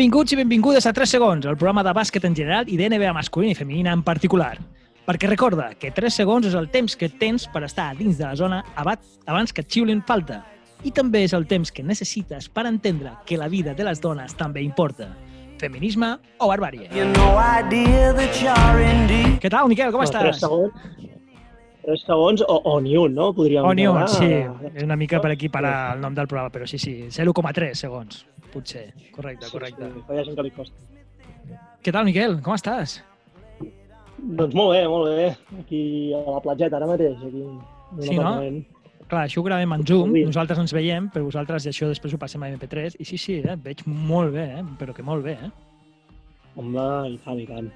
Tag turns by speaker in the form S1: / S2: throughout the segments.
S1: Benvinguts i benvingudes a 3 segons, el programa de bàsquet en general i d'NBA masculina i femenina en particular. Perquè recorda que 3 segons és el temps que tens per estar dins de la zona abans que et xiulin falta. I també és el temps que necessites per entendre que la vida de les dones també importa. Feminisme o barbàrie. Què tal, Miquel? Com
S2: No,
S1: estàs?
S2: Tres segons, tres segons o, o ni un, no? Podríem
S1: O ni un, sí. És una mica per equiparar el nom del programa, però sí, sí, 0,3 segons, potser. Correcte,
S2: Sí,
S1: correcte.
S2: Sí, però hi ha gent que li costa.
S1: Què tal, Miquel? Com estàs?
S2: Doncs molt bé, molt bé. Aquí a la platgeta ara mateix, aquí.
S1: Sí, no? Clar, això ho gravem en Zoom,
S2: Sí.
S1: nosaltres ens veiem, però vosaltres i això després ho passem a MP3, i sí, sí, eh, et veig molt bé, eh? però que molt bé, eh?
S2: Home, i tant, i tant.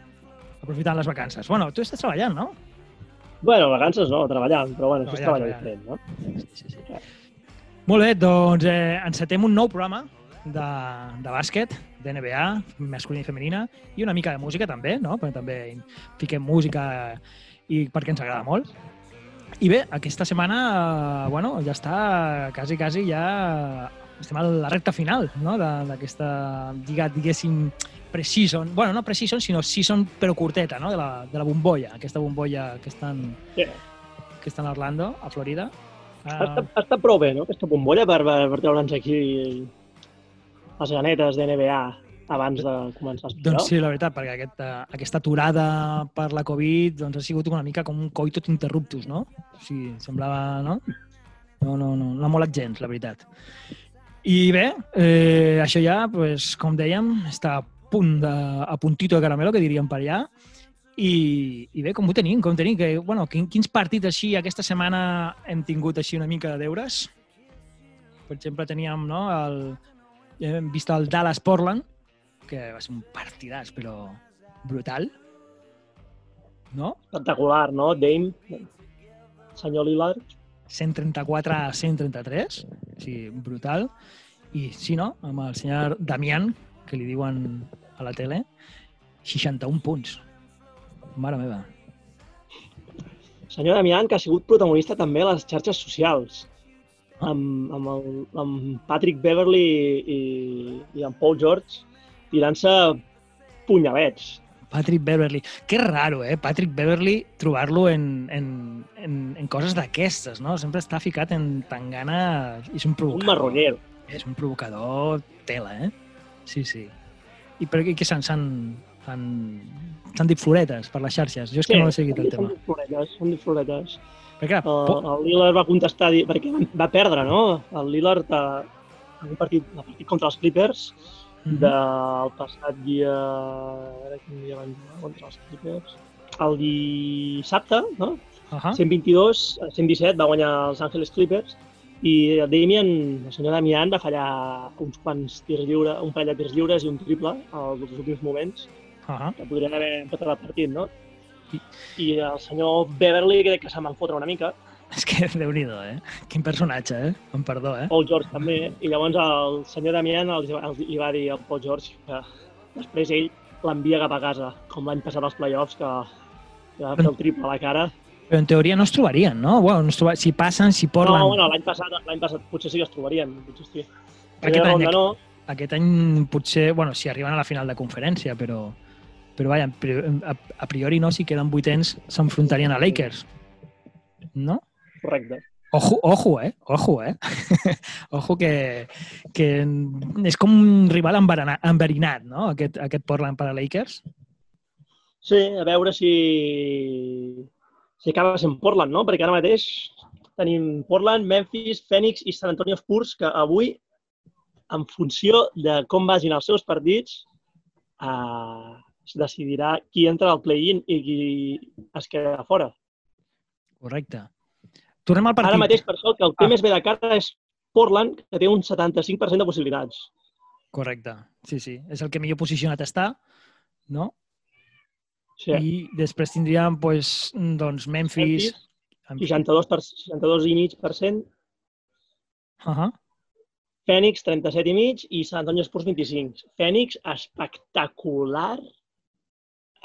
S1: aprofitant les vacances. Bueno, tu estàs treballant, no?
S2: Bueno, vacances no, treballant, però bueno, això és
S1: Treballant,
S2: treballar diferent, no?
S1: Sí, sí, sí. Molt bé, doncs eh, encetem un nou programa de, de bàsquet, d'NBA, masculina i femenina, i una mica de música també, no? Perquè també fiquem música i perquè ens agrada molt. I bé, aquesta setmana, eh, bueno, ja està, quasi, quasi ja estem a la recta final, no?, de- d'aquesta lliga, diguéssim, pre-season, bueno, no pre-season, sinó season però curteta, no?, de la, de la bombolla, aquesta bombolla que estan,
S2: Sí.
S1: que està a Orlando, a Florida.
S2: Ha, estat, ha estat prou bé, no?, aquesta bombolla per, per, per treure'ns aquí les ganetes d'NBA abans de començar els
S1: Doncs sí, la veritat, perquè aquesta, aquesta aturada per la Covid doncs, ha sigut una mica com un coitot interruptus, no? O sigui, semblava, no? No, no, no, no ha molat gens, la veritat. I bé, eh, això ja, pues, com dèiem, està a punt de, a puntito de caramelo, que diríem per allà. I, I bé, com ho tenim? Com ho tenim? Que, bueno, quin, quins partits així aquesta setmana hem tingut així una mica de deures? Per exemple, teníem no, el, hem vist el Dallas Portland, que va ser un partidàs, però brutal. No?
S2: Espectacular, no? Dame, senyor Lillard.
S1: 134 a 133, o sigui, brutal. I sí, no? Amb el senyor Damián, que li diuen a la tele, 61 punts. Mare meva.
S2: senyor Damián, que ha sigut protagonista també a les xarxes socials, amb, amb, el, amb Patrick Beverly i, i amb Paul George tirant-se punyalets.
S1: Patrick Beverly. Que raro, eh? Patrick Beverly, trobar-lo en, en, en, en coses d'aquestes, no? Sempre està ficat en tangana... És un
S2: Un
S1: provocador.
S2: marronyero.
S1: És un provocador tela, eh? Sí, sí. I per què s'han s'han dit floretes per les xarxes? Jo és que no he seguit el tema.
S2: floretes, són dit floretes.
S1: Perquè, clar,
S2: Uh,
S1: po-
S2: el Lillard va contestar, perquè va- perdre, no? El Lillard uh, en un partit, el partit contra els Clippers
S1: Mhm.
S2: del passat dia... A veure quin dia van jugar contra els Clippers. El dissabte, no?
S1: Ahà.
S2: 122 a 117 va guanyar els Angeles Clippers i el Damien, el senyor Damian va fallar uns quants tirs lliures, un parell de tirs lliures i un triple als últims moments
S1: Ahà.
S2: que podrien haver empatat el partit, no?
S1: I-
S2: el senyor Beverly crec que se'n van fotre una mica,
S1: És que déu nhi eh? Quin personatge, eh? Em perdó, eh?
S2: Paul George també, i llavors el senyor Damian els, els, li va dir al Paul George que després ell l'envia cap a casa, com l'any passat als playoffs, que, que va fer el triple a la cara.
S1: Però en teoria no es trobarien, no? Bueno, no es trobar... Si passen, si Portland...
S2: No, bueno, l'any passat, l'any passat potser sí que es trobarien, potser sí.
S1: Aquest any
S2: no,
S1: Aquest any potser, bueno, si arriben a la final de conferència, però, però vaja, a, priori no, si queden vuitens s'enfrontarien a Lakers. No?
S2: correcte.
S1: Ojo, ojo, eh? Ojo, eh? ojo que, que és com un rival enverinat, no? Aquest, aquest Portland per a Lakers.
S2: Sí, a veure si, si acaba sent Portland, no? Perquè ara mateix tenim Portland, Memphis, Phoenix i San Antonio Spurs, que avui, en funció de com vagin els seus partits, eh, es decidirà qui entra al play-in i qui es queda fora.
S1: Correcte. Tornem al partit.
S2: Ara mateix, per això, que el té
S1: Ah.
S2: més bé de cara és Portland, que té un 75% de possibilitats.
S1: Correcte. Sí, sí. És el que millor posicionat està, no?
S2: Sí.
S1: I després tindríem, pues, doncs, Memphis...
S2: Memphis, 62, per, 62 i mig per cent,
S1: Uh -huh.
S2: Fènix 37 i mig i Sant Antoni Espurs 25. Fènix espectacular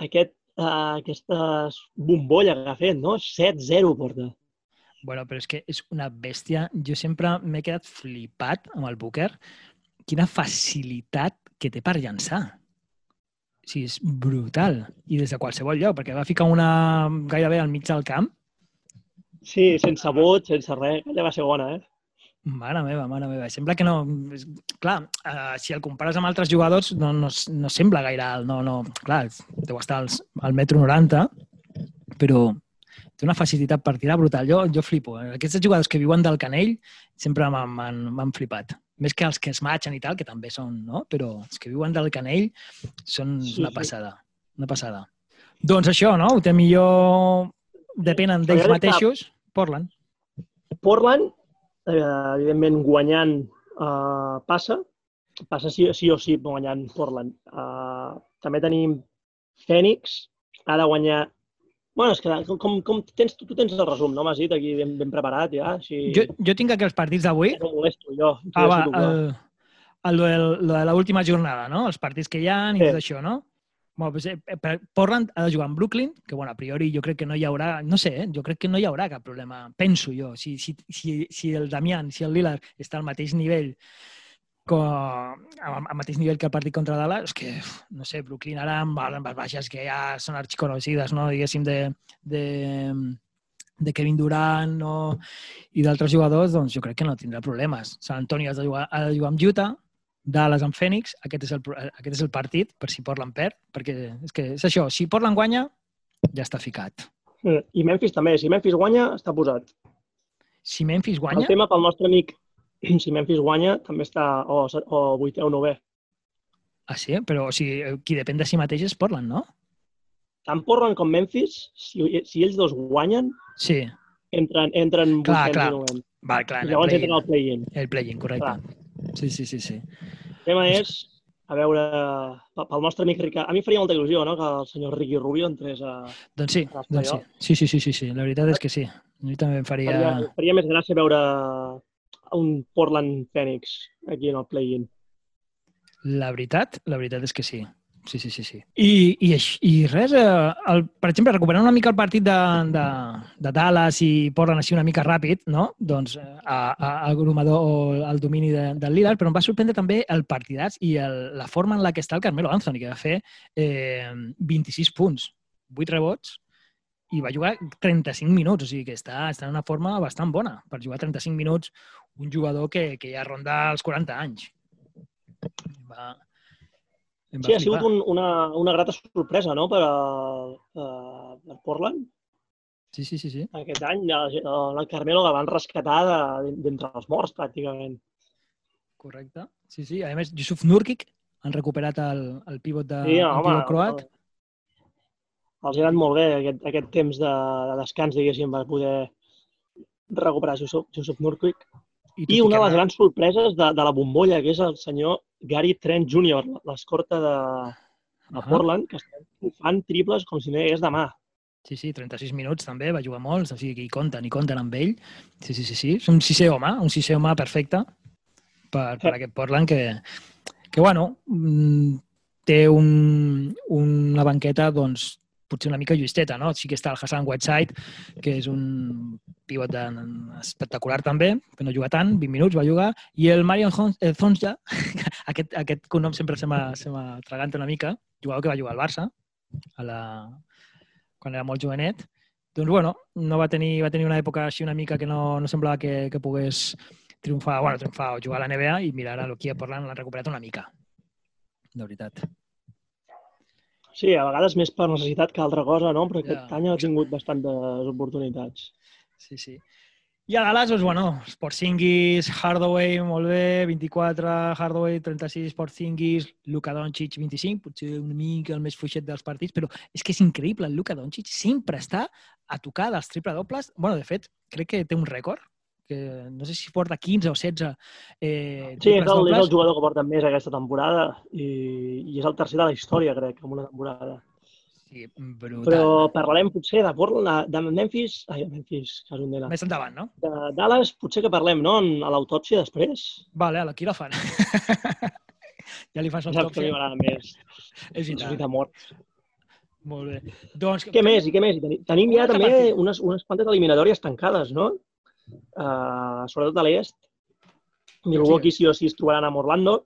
S2: aquest, uh, aquesta bombolla que ha fet, no? 7-0 porta.
S1: Bueno, però és que és una bèstia. Jo sempre m'he quedat flipat amb el Booker. Quina facilitat que té per llançar. O sigui, és brutal. I des de qualsevol lloc, perquè va ficar una gairebé al mig del camp.
S2: Sí, sense vot, sense res. Aquella va ser bona, eh?
S1: Mare meva, mare meva. Sembla que no... Clar, uh, si el compares amb altres jugadors, no, no, no sembla gaire alt. No, no, clar, deu estar als, al metro 90, però té una facilitat per tirar brutal. Jo, jo flipo. eh? Aquests jugadors que viuen del Canell sempre m'han- flipat. Més que els que es matxen i tal, que també són, no? Però els que viuen del Canell són
S2: Sí,
S1: una
S2: sí.
S1: passada. Una passada. Doncs això, no? Ho té millor... Depenen d'ells mateixos. Portland.
S2: Portland, eh, evidentment, guanyant eh, passa. Passa sí, sí o sí guanyant Portland. Eh, també tenim Phoenix, ha de guanyar... Bueno, és que com, com, tens, tu, tu tens el resum, no? M'has dit aquí ben, ben preparat, ja? Així...
S1: Jo, jo tinc aquí els partits d'avui.
S2: No molesto jo.
S1: Ah, va,
S2: tu,
S1: el, el, el, el de l'última jornada, no? Els partits que hi ha i
S2: Sí.
S1: tot això, no? Bueno, pues, eh, per- Portland ha de jugar amb Brooklyn, que bueno, a priori jo crec que no hi haurà, no sé, eh? jo crec que no hi haurà cap problema, penso jo. Si, si, si, si el Damián, si el Lillard està al mateix nivell com, al, mateix nivell que el partit contra Dallas, és que, no sé, Brooklyn ara amb, amb les baixes que ja són arxiconocides, no? diguéssim, de, de, de Kevin Durant no? i d'altres jugadors, doncs jo crec que no tindrà problemes. San Antonio ha de jugar, ha de jugar amb Utah, Dallas amb Phoenix, aquest és, el, aquest és el partit, per si Portland perd, perquè és que és això, si Portland guanya, ja està ficat.
S2: I Memphis també. Si Memphis guanya, està posat.
S1: Si Memphis
S2: El
S1: guanya,
S2: tema pel nostre amic, si Memphis guanya, també està o, o 8 o 9
S1: ah, sí? però o sigui, qui depèn de si mateix és Portland, no?
S2: Tant Portland com Memphis, si, si ells dos guanyen,
S1: Sí,
S2: entren, entren
S1: Clar,
S2: 800
S1: clar.
S2: i 900.
S1: va, clar,
S2: I
S1: en el
S2: llavors
S1: play-in.
S2: entren al play-in.
S1: El play-in, correcte. Sí, sí, sí, sí.
S2: El tema és, a veure, pe- pel nostre amic Ricard, a mi faria molta il·lusió no? que el senyor Ricky Rubio entrés a...
S1: Doncs sí,
S2: A
S1: doncs sí. Sí, sí, sí, sí, sí. La veritat és que sí. A mi també em faria...
S2: Faria, faria més gràcia veure un Portland Phoenix aquí en el play-in.
S1: La veritat, la veritat és que sí. Sí, sí, sí. sí. I, i, i res, eh, el, per exemple, recuperant una mica el partit de, de, de Dallas i Portland així una mica ràpid, no? doncs eh, a, a, al grumador al domini de, del Lillard, però em va sorprendre també el partidàs i el, la forma en la que està el Carmelo Anthony, que va fer eh, 26 punts, 8 rebots, i va jugar 35 minuts, o sigui que està, està en una forma bastant bona per jugar 35 minuts un jugador que, que ja ronda els 40 anys. Va, em
S2: Sí, ha sigut un, una, una grata sorpresa no? per, a, a, per Portland
S1: Sí, sí, sí, sí.
S2: aquest any. El, el Carmelo el van rescatar de- d'entre els morts, pràcticament.
S1: Correcte. Sí, sí. A més, Yusuf Nurkic han recuperat el, el pivot de
S2: Sí,
S1: el
S2: home,
S1: pivot croat.
S2: els ha anat molt bé aquest, aquest temps de, de descans, diguéssim, per poder recuperar Josep, Josep Nurkic.
S1: tot
S2: I una de les grans sorpreses de, de la bombolla, que és el senyor Gary Trent Jr., l'escorta de, de. Portland, que està fan triples com si no hi hagués demà.
S1: Sí, sí, 36 minuts també, va jugar molts, o sigui que hi compten, hi compten amb ell. Sí, sí, sí, sí. És un sisè home, un sisè home perfecte per, per aquest Portland que, que bueno, mm, té un, una banqueta, doncs, potser una mica justeta, no? Sí que està el Hassan Whiteside, que és un pivot espectacular també, que no juga tant, 20 minuts va jugar, i el Marion Hon- eh, Zonja, aquest, aquest cognom sempre se tragant una mica, jugador que va jugar al Barça, a la, quan era molt jovenet, doncs bueno, no va tenir, va tenir una època així una mica que no, no semblava que, que pogués triomfar, bueno, triomfar o jugar a la NBA i mira, ara aquí a Portland l'han recuperat una mica. De veritat.
S2: Sí, a vegades més per necessitat que altra cosa, no? Però
S1: Ja.
S2: aquest any ha tingut bastantes oportunitats.
S1: Sí, sí. I a Dallas, doncs, bueno, Porzingis, Hardaway, molt bé, 24, Hardaway, 36, Porzingis, Luka Doncic, 25, potser una mica el més fluixet dels partits, però és que és increïble, el Luka Doncic sempre està a tocar dels triple-dobles. bueno, de fet, crec que té un rècord, que no sé si porta 15 o 16 eh,
S2: Sí, és el, és el jugador que porta més aquesta temporada i, i és el tercer de la història, crec, en una temporada.
S1: Sí, brutal.
S2: Però parlarem potser de Portland, de de Memphis, ai, de Memphis, que és un
S1: Més endavant, no?
S2: De Dallas, potser que parlem, no? A l'autòpsia després.
S1: Vale, a la quiròfan. ja li fas
S2: Ja saps que a mi
S1: l'autòpsia.
S2: m'agrada més
S1: És veritat.
S2: ressuscitar morts.
S1: Molt bé. Doncs,
S2: Què més? I què més? Tenim, ja també unes, unes quantes eliminatòries tancades, no? Uh, sobretot a l'est. Milwaukee sí o sí es trobaran amb Orlando.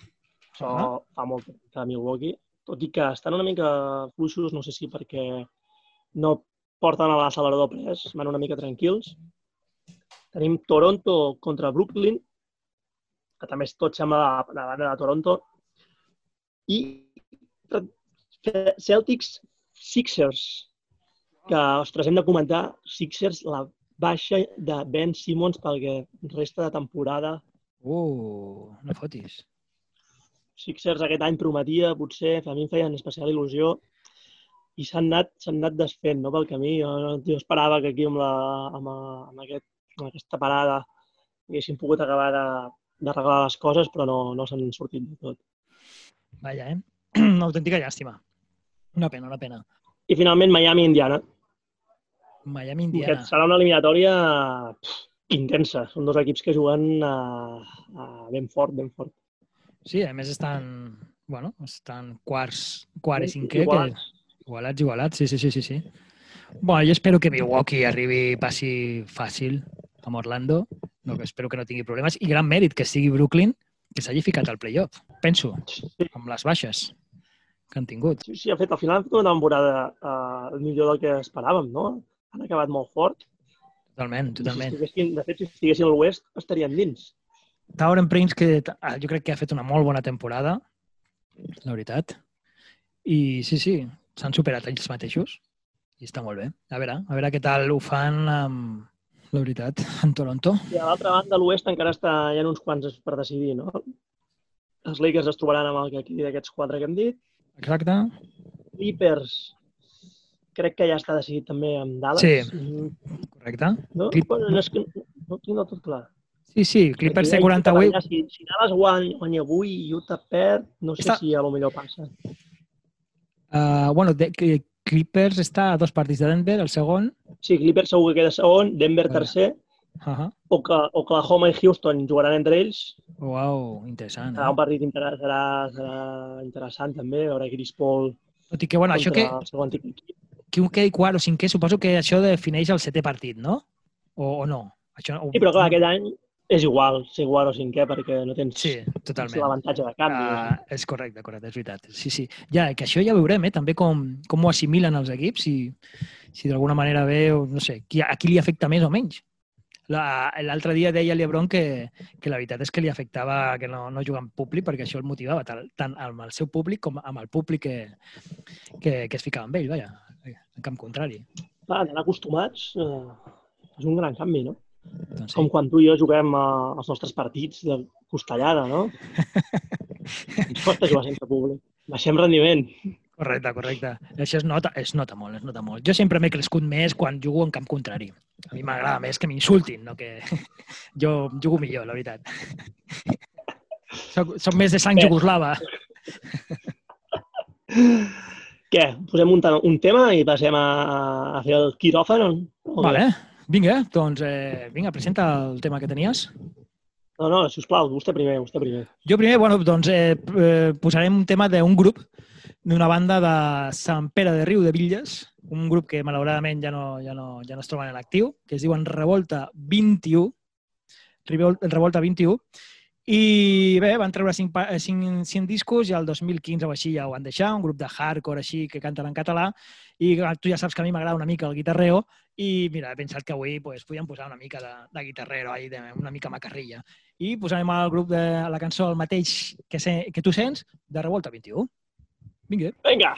S2: Això
S1: Ah.
S2: fa molt a Milwaukee, tot i que estan una mica fluixos, no sé si perquè no porten a l'accelerador pres, van una mica tranquils. Tenim Toronto contra Brooklyn, que també és tot sembla de la banda de Toronto. I Celtics Sixers, que, ostres, hem de comentar, Sixers, la baixa de Ben Simmons pel que resta de temporada.
S1: Uh, no fotis.
S2: Sixers aquest any prometia, potser, a mi em feien especial il·lusió, i s'han anat, anat desfent no, pel camí. Jo, jo esperava que aquí amb, la, amb, a, amb, aquest, amb aquesta parada haguessin pogut acabar de, d'arreglar les coses, però no, no s'han sortit de tot.
S1: Vaja, eh? Una autèntica llàstima. Una pena, una pena.
S2: I finalment Miami-Indiana,
S1: Miami,
S2: que
S1: Indiana.
S2: serà una eliminatòria pff, intensa. Són dos equips que juguen uh, uh, ben fort, ben fort.
S1: Sí, a més estan, bueno, estan quarts, quart i cinquè.
S2: Igualats.
S1: Que... Igualats, igualats, sí, sí, sí, sí, sí. Bueno, jo espero que Milwaukee arribi, passi fàcil amb Orlando. No, que espero que no tingui problemes. I gran mèrit que sigui Brooklyn, que s'hagi ficat al playoff. Penso, amb les baixes que han tingut.
S2: sí, sí, ha fet, al final han fet una temporada uh, millor del que esperàvem, no? Han acabat molt fort.
S1: Totalment,
S2: Si
S1: totalment.
S2: estiguessin, de fet, si estiguessin a l'oest, estarien dins.
S1: Tauren Prince, que ah, jo crec que ha fet una molt bona temporada, la veritat. I sí, sí, s'han superat ells mateixos i està molt bé. A veure, a veure què tal ho fan amb, la veritat, en Toronto.
S2: I a l'altra banda, l'oest encara està, hi ha uns quants per decidir, no? Els Lakers es trobaran amb el que aquí d'aquests quatre que hem dit.
S1: Exacte.
S2: Clippers, crec que ja està decidit també amb Dallas.
S1: Sí. Correcte.
S2: No?
S1: Clip-
S2: Bueno, no, és que no tinc del tot clar.
S1: Sí, sí, Clippers té
S2: Perquè ja hi ha
S1: 48.
S2: allà, Si, si Dallas guanya, guanya avui i Utah perd, no sé
S1: Està-
S2: si a lo millor passa.
S1: Uh, bueno, de, que Clippers està a dos partits de Denver, el segon.
S2: Sí, Clippers segur que queda segon, Denver tercer,
S1: Uh -huh.
S2: o que Oklahoma i Houston jugaran entre ells.
S1: Uau, interessant.
S2: Serà un
S1: Eh?
S2: partit inter serà, serà interessant també, veure Chris Paul
S1: Tot i que, bueno, això que, que un quedi quart o cinquè, suposo que això defineix el setè partit, no? O, o no? Això, o,
S2: Sí, però clar, aquest any és igual, ser quart o cinquè, perquè no tens,
S1: Sí, totalment.
S2: l'avantatge de canvi.
S1: Uh, és correcte, correcte, és veritat. Sí, sí. Ja, que això ja veurem, eh? també com, com ho assimilen els equips, si, si d'alguna manera ve, o no sé, qui, a qui li afecta més o menys. La- L'altre dia deia l'Ebron que, que la veritat és que li afectava que no, no jugar en públic perquè això el motivava tant, tant amb el seu públic com amb el públic que, que, que es ficava amb ell, vaja, en camp contrari.
S2: Clar, anar acostumats eh, és un gran canvi, no?
S1: Doncs sí.
S2: Com quan tu i jo juguem eh, els nostres partits de costellada, no? Ens costa jugar sense públic. Baixem rendiment.
S1: Correcte, correcte. Això es nota, es nota molt, es nota molt. Jo sempre m'he crescut més quan jugo en camp contrari. A mi m'agrada més que m'insultin, no que jo jugo millor, la veritat. Soc, soc més de sang jugoslava.
S2: Què? Posem un, un tema i passem a, a fer el quiròfan? o?
S1: Vale, vinga, doncs eh, vinga, presenta el tema que tenies.
S2: No, no, sisplau, vostè primer, vostè primer.
S1: Jo primer, bueno, doncs eh, eh, posarem un tema d'un grup, d'una banda de Sant Pere de Riu de Villes, un grup que malauradament ja no, ja no, ja no es troben en actiu, que es diuen Revolta 21, Revol- Revolta 21, i bé, van treure cinc, eh, cinc, cinc discos i el 2015 o així ja ho van deixar, un grup de hardcore així que canten en català i tu ja saps que a mi m'agrada una mica el guitarreo i mira, he pensat que avui pues, podíem posar una mica de, de guitarrero, ahí, de, una mica macarrilla. I posarem al grup de la cançó el mateix que, se, que tu sents de Revolta 21. Vinga.
S2: Vinga!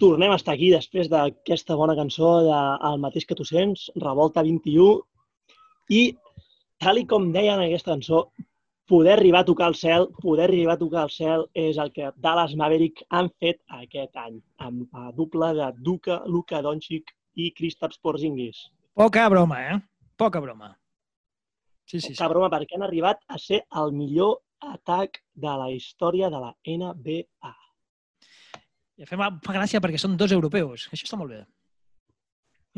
S2: Tornem a estar aquí després d'aquesta bona cançó de El mateix que tu sents, Revolta 21, i tal i com deien en aquesta cançó, poder arribar a tocar el cel, poder arribar a tocar el cel és el que Dallas Maverick han fet aquest any, amb la dupla de Duca, Luka Doncic i Kristaps Porzingis.
S1: Poca broma, eh? Poca broma. Sí, sí, sí.
S2: Poca broma, perquè han arribat a ser el millor atac de la història de la NBA.
S1: I fa, fa gràcia perquè són dos europeus. Això està molt bé.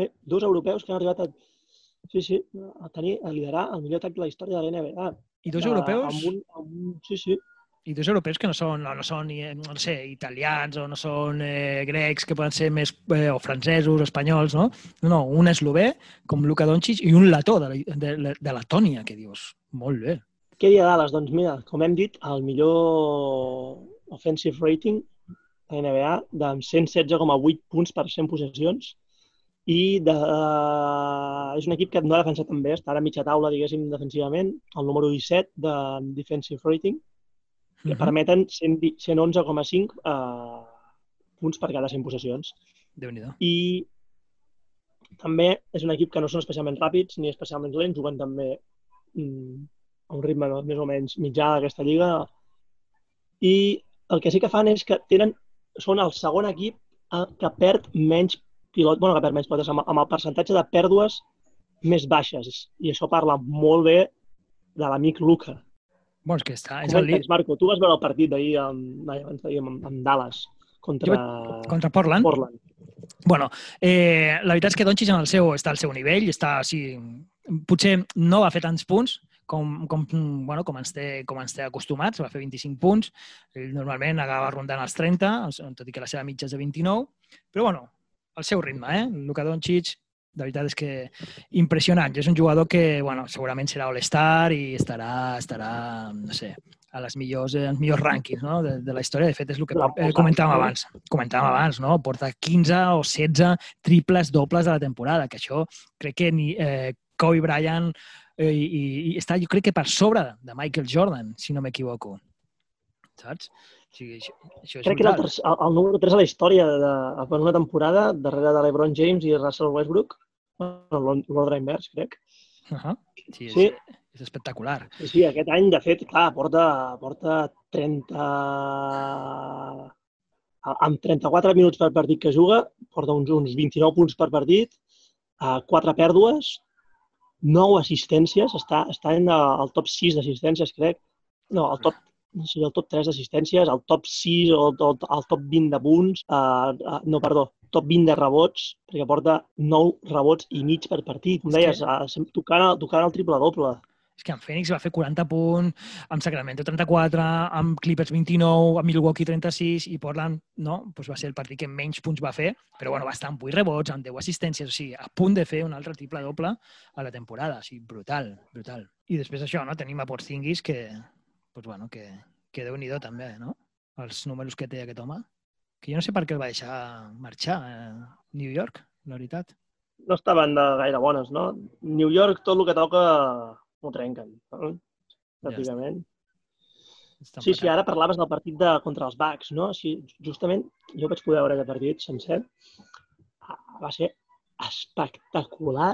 S2: Eh, dos europeus que han arribat a, sí, sí, a tenir, a liderar el millor atac de la història de la NBA.
S1: I dos europeus?
S2: Amb un, amb un, sí, sí.
S1: I dos europeus que no són, no, no són no sé, italians o no són eh, grecs, que poden ser més, eh, o francesos o espanyols, no? No, no, un eslové, com Luka Doncic, i un letó de, de, de, de Letònia, que dius, molt bé.
S2: Què dia Dallas? Doncs mira, com hem dit, el millor offensive rating a NBA de 116,8 punts per 100 possessions i de, és un equip que no ha defensat tan bé, està ara a mitja taula, diguéssim, defensivament, el número 17 de defensive rating, que uh -huh. permeten 111,5 uh, punts per cada 100 possessions.
S1: déu nhi
S2: I també és un equip que no són especialment ràpids ni especialment lents, juguen també mm, a un ritme més o menys mitjà d'aquesta lliga. I el que sí que fan és que tenen, són el segon equip que perd menys pilot, bueno, que perd menys pilotes, amb, amb el percentatge de pèrdues més baixes. I això parla molt bé de l'amic Luca,
S1: Bueno, és que està... És el.
S2: Marco, tu vas veure el partit d'ahir amb, abans d'ahir amb, amb Dallas contra,
S1: contra Portland.
S2: Portland.
S1: Bueno, eh, la veritat és que Doncic en el seu, està al seu nivell, està així... Potser no va fer tants punts com, com, bueno, com, ens té, com ens té acostumats, va fer 25 punts, ell normalment acaba rondant els 30, tot i que la seva mitja és de 29, però bueno, al seu ritme, eh? Luka Doncic de veritat és que impressionant. És un jugador que, bueno, segurament serà All-Star i estarà, estarà, no sé, a les millors, eh, els millors rànquings no? de, de la història. De fet, és el que eh, comentàvem abans. Comentàvem abans, no? Porta 15 o 16 triples dobles de la temporada, que això crec que ni eh, Kobe Bryant eh, i, i està, jo crec que per sobre de Michael Jordan, si no m'equivoco. Saps? O sigui, això, això és
S2: Crec que era el, el, el número 3 a la història de, de una temporada, darrere de l'Ebron James i Russell Westbrook. L'ordre invers, crec.
S1: Uh -huh. Sí, és, sí. és espectacular.
S2: Sí, sí, aquest any, de fet, clar, porta, porta 30... Amb 34 minuts per partit que juga, porta uns, uns 29 punts per partit, 4 pèrdues, 9 assistències, està, està en el top 6 d'assistències, crec. No, el top seria el top 3 d'assistències, el top 6 o el, el top 20 de punts, uh, uh, no, perdó, top 20 de rebots, perquè porta 9 rebots i mig per partit. Com deies, uh, tocant, tocant el triple-doble.
S1: És que en Phoenix va fer 40 punts, amb Sacramento 34, amb Clippers 29, amb Milwaukee 36 i Portland no, doncs va ser el partit que menys punts va fer, però bueno, va estar amb 8 rebots, amb 10 assistències, o sigui, a punt de fer un altre triple doble a la temporada. O sigui, brutal, brutal. I després això, no? tenim a Porzingis que, pues bueno, que, que déu nhi també, no? Els números que té aquest home. Que jo no sé per què el va deixar marxar a New York, la veritat.
S2: No estaven de gaire bones, no? New York, tot el que toca, ho trenquen, no? pràcticament. Ja sí, sí, ara parlaves del partit de, contra els Bucks, no? Sí, justament, jo vaig poder veure aquest partit sencer. Va ser espectacular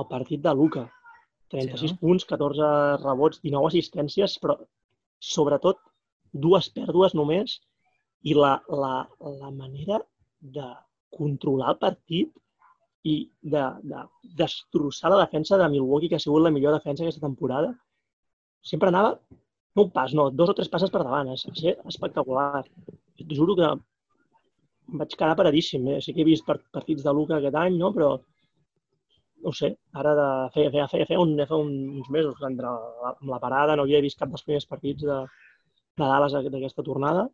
S2: el partit de Luca. 36 sí, no? punts, 14 rebots, 19 assistències, però sobretot dues pèrdues només i la, la, la manera de controlar el partit i de, de destrossar la defensa de Milwaukee, que ha sigut la millor defensa aquesta temporada, sempre anava, no un pas, no, dos o tres passes per davant. És, és espectacular. Et juro que em vaig quedar paradíssim. Eh? Sí que he vist partits de Luca aquest any, no? però no sé, ara de, feia, feia, feia, feia, un, feia uns mesos entre la, amb la parada no havia vist cap dels primers partits de, de Dallas d'aquesta tornada.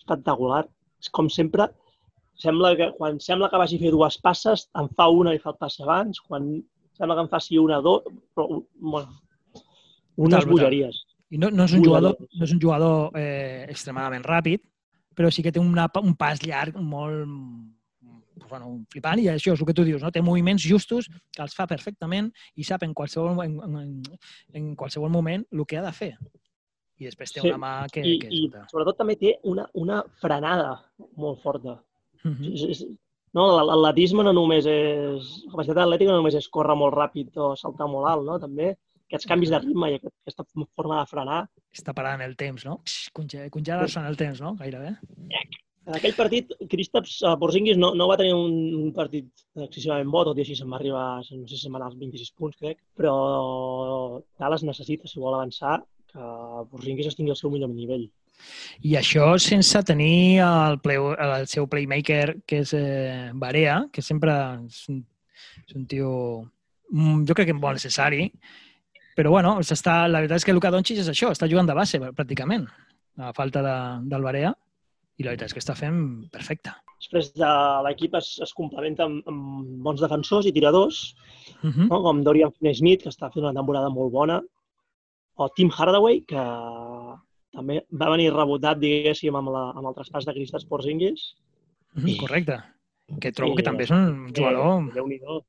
S2: Espectacular. És com sempre, sembla que quan sembla que vagi a fer dues passes, en fa una i fa el passe abans, quan sembla que en faci una o dos, però, bueno, unes bogeries.
S1: I no, no és un jugador, no és un jugador eh, extremadament ràpid, però sí que té una, un pas llarg molt, bueno, flipant i això és el que tu dius, no? té moviments justos que els fa perfectament i sap en qualsevol, en, en, en qualsevol moment el que ha de fer. I després té
S2: Sí,
S1: una mà que...
S2: I,
S1: que
S2: i
S1: és... de-
S2: sobretot també té una, una frenada molt forta. No, l'atletisme no només és... La capacitat atlètica no només és córrer molt ràpid o saltar molt alt, no? També aquests canvis de ritme i aquest, aquesta forma de frenar.
S1: Està parant el temps, no? Congelar-se en el temps, no? Gairebé.
S2: En aquell partit, Kristaps uh, Porzingis no, no va tenir un, un partit excessivament bo, tot i així se'n va arribar, no sé si se'n als 26 punts, crec, però Dallas necessita, si vol avançar, que Porzingis estigui al seu millor nivell.
S1: I això sense tenir el, play, el seu playmaker, que és eh, Barea, que sempre és un, és un tio, mm, jo crec que molt necessari, però bueno, s'està, la veritat és que Luka Doncic és això, està jugant de base pràcticament, a falta de, del Barea, i la veritat és que està fent perfecte.
S2: Després de l'equip es, es complementa amb, amb bons defensors i tiradors,
S1: Uh -huh.
S2: no? com Dorian Finney-Smith, que està fent una temporada molt bona, o Tim Hardaway, que també va venir rebotat, diguéssim, amb, la, amb el traspàs de Kristaps Porzingis.
S1: Uh -huh. Correcte. Que trobo
S2: Sí,
S1: que també és un jugador
S2: Eh, Déu-n'hi-do.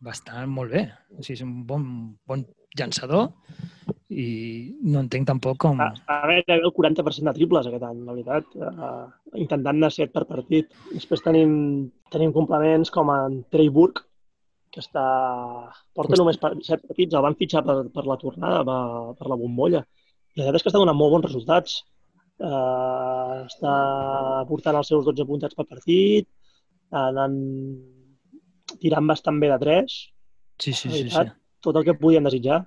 S1: bastant molt bé. O sigui, és un bon, bon llançador i no entenc tampoc com...
S2: Va, va haver el 40% de triples aquest any, la veritat, uh, intentant de 7 per partit. Després tenim, tenim complements com en Trey Burke, que està... porta
S1: Hosti.
S2: només per 7 partits, el van fitxar per, per la tornada, per, per la bombolla. I la veritat és que està donant molt bons resultats. Uh, està portant els seus 12 puntats per partit, anant tirant bastant bé de 3,
S1: Sí, sí, sí. sí.
S2: tot el que podien desitjar.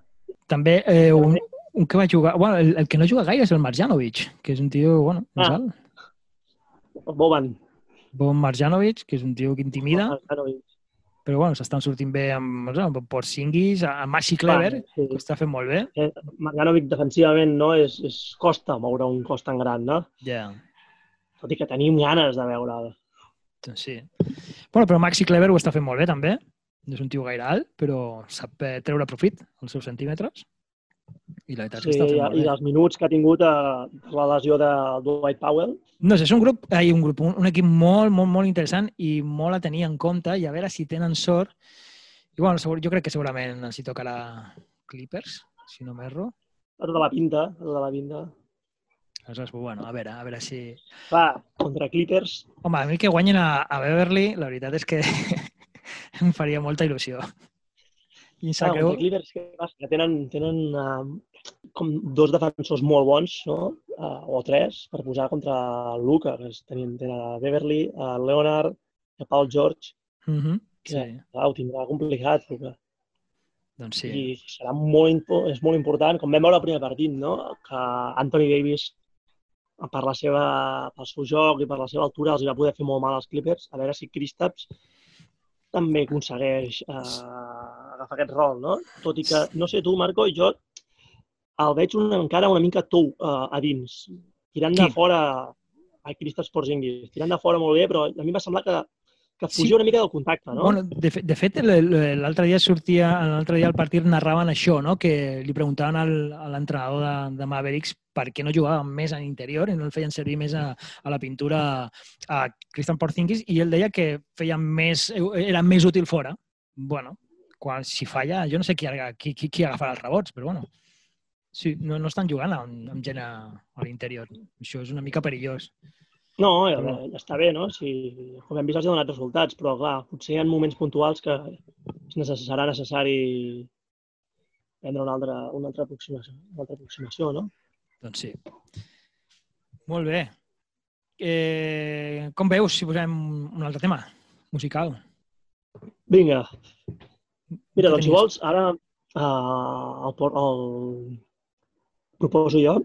S1: També eh, un, un que va jugar... Bueno, el, el que no juga gaire és el Marjanovic, que és un tio, bueno,
S2: Ah.
S1: alt.
S2: Boban.
S1: Bon Marjanovic, que és un tio que intimida,
S2: Marjanovic.
S1: Però bueno, s'estan sortint bé amb, no sé, amb Porzingis, amb Maxi Kleber,
S2: Sí.
S1: que està fent molt bé.
S2: Eh, Marjanovic defensivament no és, és costa moure un cos tan gran, no?
S1: Ja,
S2: Tot i que tenim ganes de veure.
S1: doncs sí. Bueno, però Maxi Kleber ho està fent molt bé, també. No és un tio gaire alt, però sap eh, treure profit als seus centímetres. I la veritat és
S2: Sí,
S1: que està fent
S2: i,
S1: molt
S2: I
S1: bé.
S2: dels minuts que ha tingut eh, per la lesió de Dwight Powell.
S1: No sé, és un grup, ai, un, grup un, un equip molt, molt, molt interessant i molt a tenir en compte i a veure si tenen sort. I bueno, segur, jo crec que segurament els hi tocarà Clippers, si no m'erro.
S2: A tota la pinta, a tota la pinta.
S1: Aleshores, bueno, a veure, a veure si...
S2: Clar, contra Clippers,
S1: Home, a mi que guanyin a, a Beverly, la veritat és que em faria molta il·lusió. I em sap
S2: clar,
S1: greu.
S2: Clippers que, que tenen, tenen uh, com dos defensors molt bons, no? Uh, o tres, per posar contra el Luca, que és, tenen, Beverly, a Leonard, a Paul George,
S1: Uh -huh.
S2: que
S1: Sí,
S2: clar, ho tindrà complicat, Luca.
S1: doncs sí.
S2: i serà molt, és molt important, com vam veure el primer partit, no? que Anthony Davis, per la seva, pel seu joc i per la seva altura, els va poder fer molt mal als Clippers. A veure si Kristaps també aconsegueix eh, agafar aquest rol, no? Tot i que, no sé tu, Marco, jo el veig una, encara una mica tou eh, a dins. Tirant de
S1: Qui?
S2: fora a Kristaps Porzingis. Tirant de fora molt bé, però a mi em va semblar que, que
S1: Sí.
S2: fugia una mica del contacte, no?
S1: Bueno, de, fe- de fet, l'altre dia sortia, l'altre dia al partit narraven això, no? que li preguntaven al, a l'entrenador de, de Mavericks per què no jugava més a l'interior i no el feien servir més a, a la pintura a Christian Porzingis i ell deia que feia més, era més útil fora. Bueno, quan, si falla, jo no sé qui, qui, qui, qui agafarà els rebots, però bueno. Sí, no, no estan jugant amb, amb gent a, a l'interior. Això és una mica perillós.
S2: No,
S1: Però-
S2: ja està bé, no? Si, com hem vist, els ha donat resultats, però, clar, potser hi ha moments puntuals que és necess serà necessari prendre una altra, una altra, aproximació, una altra aproximació, no?
S1: Doncs sí. Molt bé. Eh, com veus si posem un altre tema musical?
S2: Vinga. Mira, doncs, si vols, ara uh, el, el, proposo jo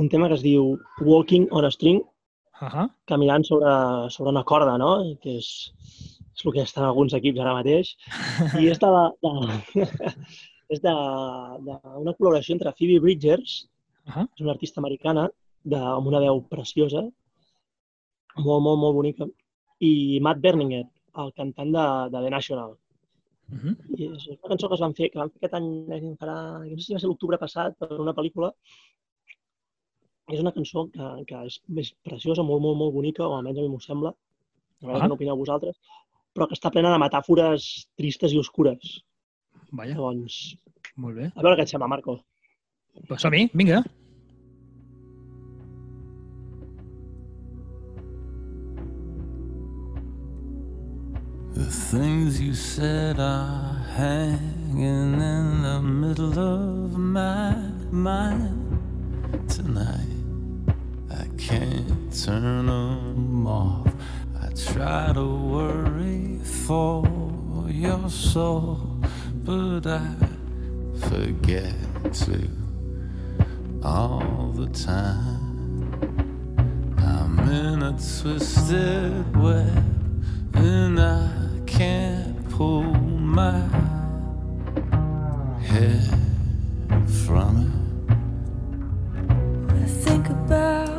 S2: un tema que es diu Walking on a String,
S1: Ahà.
S2: caminant sobre, sobre una corda, no? Que és, és el que estan alguns equips ara mateix. I és de, de, és de, de una col·laboració entre Phoebe Bridgers,
S1: Ahà.
S2: és una artista americana de, amb una veu preciosa, molt, molt, molt bonica, i Matt Berninger, el cantant de, de The National.
S1: Uh -huh.
S2: I és una cançó que es van fer, que van fer aquest any, eh, farà, no sé si va ser l'octubre passat, per una pel·lícula. És una cançó que, que és, és preciosa, molt, molt, molt bonica, o almenys a mi m'ho sembla. A veure
S1: Ah.
S2: què n'opineu vosaltres. Però que està plena de metàfores tristes i oscures.
S1: Vaja,
S2: Llavors,
S1: molt bé.
S2: a veure què et sembla, Marco.
S1: Pues som-hi, vinga.
S3: Things you said are hanging in the middle of my mind tonight. I can't turn them off. I try to worry for your soul, but I forget to all the time. I'm in a twisted web and I can't pull my head from it.
S4: I think about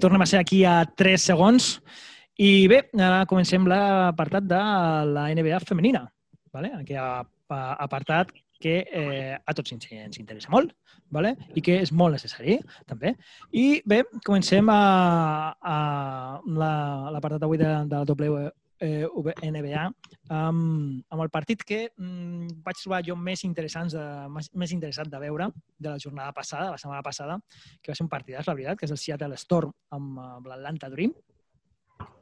S1: tornem a ser aquí a 3 segons. I bé, ara comencem l'apartat de la NBA femenina. Vale? Aquí ha a- apartat que eh, a tots ens, interessa molt vale? i que és molt necessari, també. I bé, comencem a, a la- l'apartat d'avui de, de la WNBA amb, amb el partit que mm, vaig trobar jo més, interessants de, més, més interessant de veure de la jornada passada, la setmana passada, que va ser un partidàs, la veritat, que és el Seattle Storm amb, amb l'Atlanta Dream,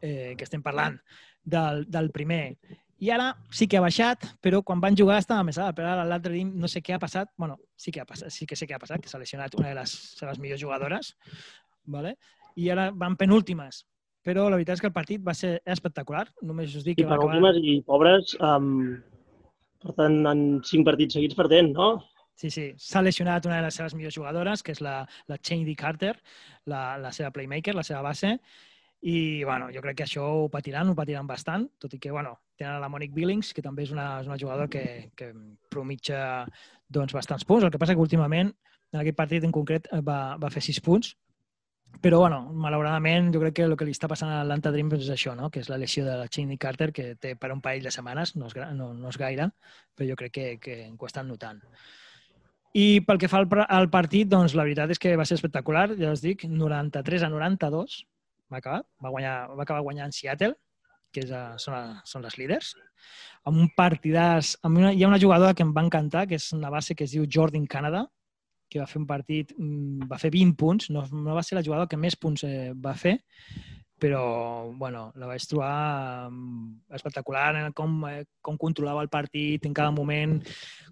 S1: eh, que estem parlant del, del primer. I ara sí que ha baixat, però quan van jugar estava més alt. Però ara l'Atlanta Dream no sé què ha passat. bueno, sí que, ha passat, sí que sé què ha passat, que s'ha lesionat una de les seves millors jugadores, ¿vale? i ara van penúltimes. Però la veritat és que el partit va ser espectacular. Només us dic
S2: I
S1: que va
S2: per
S1: acabar...
S2: últimes i pobres, um, per tant, en cinc partits seguits perdent, no?
S1: Sí, sí. S'ha lesionat una de les seves millors jugadores, que és la, la Chaney Carter, la, la seva playmaker, la seva base, I, bueno, jo crec que això ho patiran, ho patiran bastant, tot i que, bueno, tenen la Monique Billings, que també és una, és una jugadora que, que promitja doncs, bastants punts. El que passa que últimament, en aquest partit en concret, eh, va, va fer sis punts, però, bueno, malauradament, jo crec que el que li està passant a l'Atlanta Dream és això, no? que és la lesió de la Cheney Carter, que té per un parell de setmanes, no és, no, no és gaire, però jo crec que, que ho estan notant. I pel que fa al, al partit, doncs la veritat és que va ser espectacular, ja us dic, 93 a 92 va acabar, va, guanyar, va acabar guanyant Seattle, que és, a, són, són les líders, amb un partidàs, amb una, hi ha una jugadora que em va encantar, que és una base que es diu Jordan Canada, que va fer un partit, mm, va fer 20 punts, no, no va ser la jugadora que més punts eh, va fer, però bueno, la vaig trobar mm, espectacular en com, eh, com controlava el partit en cada moment,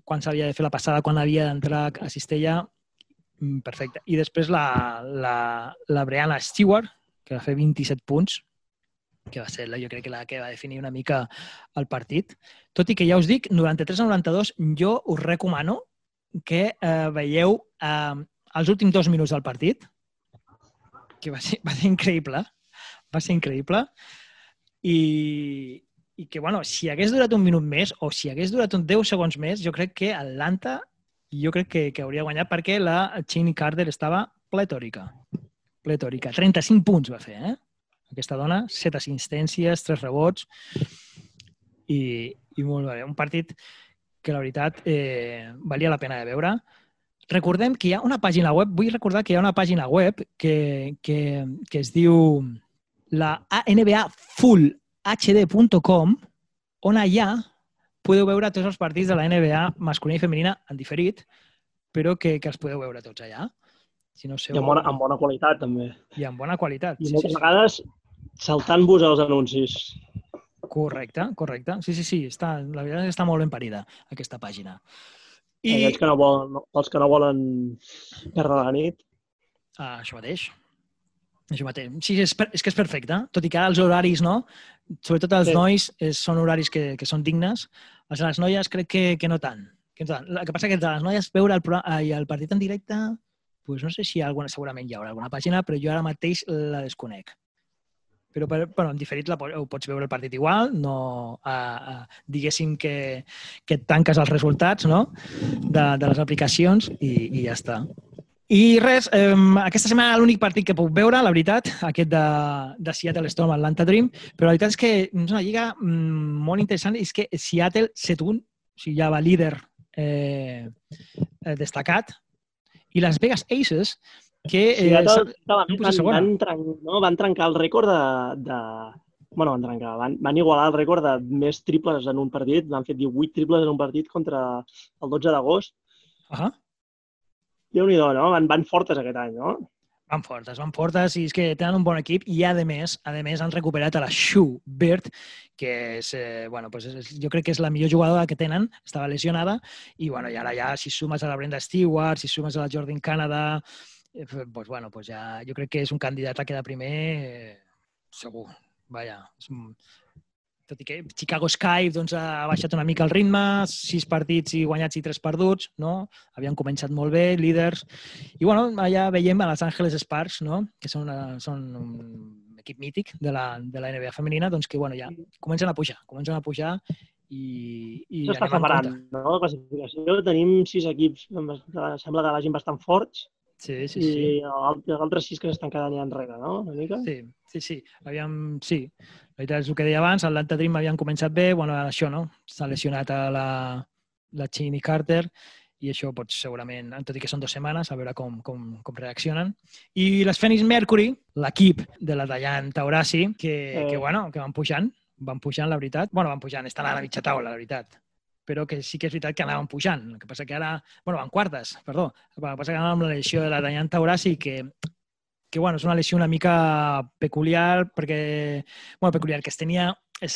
S1: quan s'havia de fer la passada, quan havia d'entrar a cistella, mm, perfecte. I després la, la, la Brianna Stewart, que va fer 27 punts, que va ser, la, jo crec que la que va definir una mica el partit. Tot i que ja us dic, 93 a 92, jo us recomano que eh, veieu eh, els últims dos minuts del partit, que va ser, va ser increïble, va ser increïble, i, i que, bueno, si hagués durat un minut més o si hagués durat un 10 segons més, jo crec que Atlanta jo crec que, que hauria guanyat perquè la Cheney Carter estava pletòrica. Pletòrica. 35 punts va fer, eh? Aquesta dona, 7 assistències, 3 rebots i, i molt bé. Un partit que la veritat eh, valia la pena de veure. Recordem que hi ha una pàgina web, vull recordar que hi ha una pàgina web que, que, que es diu la NBA Full hd.com on allà podeu veure tots els partits de la NBA masculina i femenina en diferit, però que, que els podeu veure tots allà. Si no sé,
S2: I amb bona, amb bona qualitat, també.
S1: I amb bona qualitat.
S2: I
S1: Sí,
S2: moltes
S1: sí.
S2: vegades saltant-vos els anuncis.
S1: Correcte, correcte. Sí, sí, sí. Està, la veritat és que està molt ben parida, aquesta pàgina.
S2: I...
S1: I
S2: Aquells que no volen, els que no volen perdre la nit.
S1: ah, això mateix. Això mateix. Sí, és, per, és que és perfecte. Tot i que ara els horaris, no? Sobretot els
S2: Sí.
S1: nois, és, són horaris que, que són dignes. Els de les noies crec que, que no tant. Que no tant. El que passa que els de les noies veure el, programa, ai, el partit en directe, pues no sé si hi ha alguna, segurament hi haurà alguna pàgina, però jo ara mateix la desconec. Però, per, bueno, en diferit la, ho pots veure el partit igual, no a, a, diguéssim que, que et tanques els resultats no? de, de les aplicacions i, i ja està. I res, eh, aquesta setmana l'únic partit que puc veure, la veritat, aquest de, de Seattle Storm Atlanta Dream, però la veritat és que és una lliga mm, molt interessant, és que Seattle 7-1, o sigui, ja va líder eh, eh, destacat, i les Vegas Aces, que... Eh,
S2: ara,
S1: s'ha-
S2: van, van, van, no? van trencar el rècord de, de... Bueno, van trencar, van, van igualar el rècord de més triples en un partit. Van fer 18 triples en un partit contra el 12 d'agost.
S1: Ah,
S2: Déu-n'hi-do, no? Van, van fortes aquest any, no?
S1: van fortes, van fortes i és que tenen un bon equip i a més, a més han recuperat a la Shu Bird, que és, eh, bueno, pues és, jo crec que és la millor jugadora que tenen, estava lesionada i, bueno, i ara ja si sumes a la Brenda Stewart, si sumes a la Jordan Canada, pues, bueno, pues ja, jo crec que és un candidat a quedar primer eh, segur. Vaja, és un, tot i que Chicago Sky doncs, ha baixat una mica el ritme, sis partits i guanyats i tres perduts, no? Havien començat molt bé, líders. I bueno, allà veiem a Los Angeles Sparks, no? que són, una, són un equip mític de la, de la NBA femenina, doncs que bueno, ja comencen a pujar, comencen a pujar i, i
S2: S'està
S1: anem
S2: separant, no? La classificació. Tenim sis equips, em sembla que vagin bastant forts,
S1: Sí, sí,
S2: i
S1: sí.
S2: el- els altres sis que s'estan quedant ja enrere, no? Una mica.
S1: Sí, sí, sí. Aviam, sí. La veritat és el que deia abans, l'Atlanta Dream havien començat bé, bueno, això, no? S'ha lesionat a la, la Cheney Carter i això pot segurament, tot i que són dues setmanes, a veure com, com, com reaccionen. I les Phoenix Mercury, l'equip de la Dayan Taurasi, que,
S2: Eh.
S1: que, bueno, que van pujant, van pujant, la veritat. bueno, van pujant, estan a la mitja taula, la veritat però que sí que és veritat que anaven pujant. El que passa que ara... bueno, van quartes, perdó. El que passa que anaven amb la lesió de la Dayan Taurasi, que que bueno, és una lesió una mica peculiar perquè, bueno, peculiar, que es tenia... És,